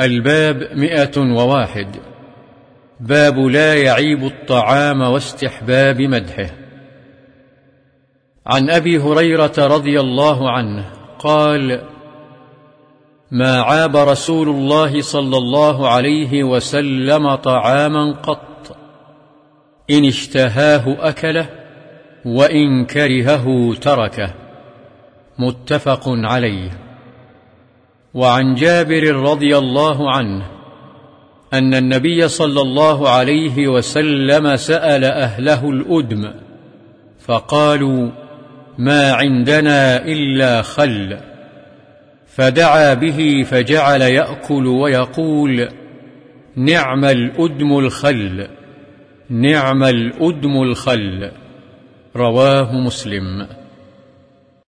الباب مئة وواحد. باب لا يعيب الطعام واستحباب مدحه. عن أبي هريرة رضي الله عنه قال ما عاب رسول الله صلى الله عليه وسلم طعاما قط. إن اشتهاه أكله وإن كرهه تركه. متفق عليه. وعن جابر رضي الله عنه أن النبي صلى الله عليه وسلم سأل أهله الأدم فقالوا ما عندنا إلا خل. فدعا به فجعل يأكل ويقول نعم الأدم الخل نعم الأدم الخل. رواه مسلم.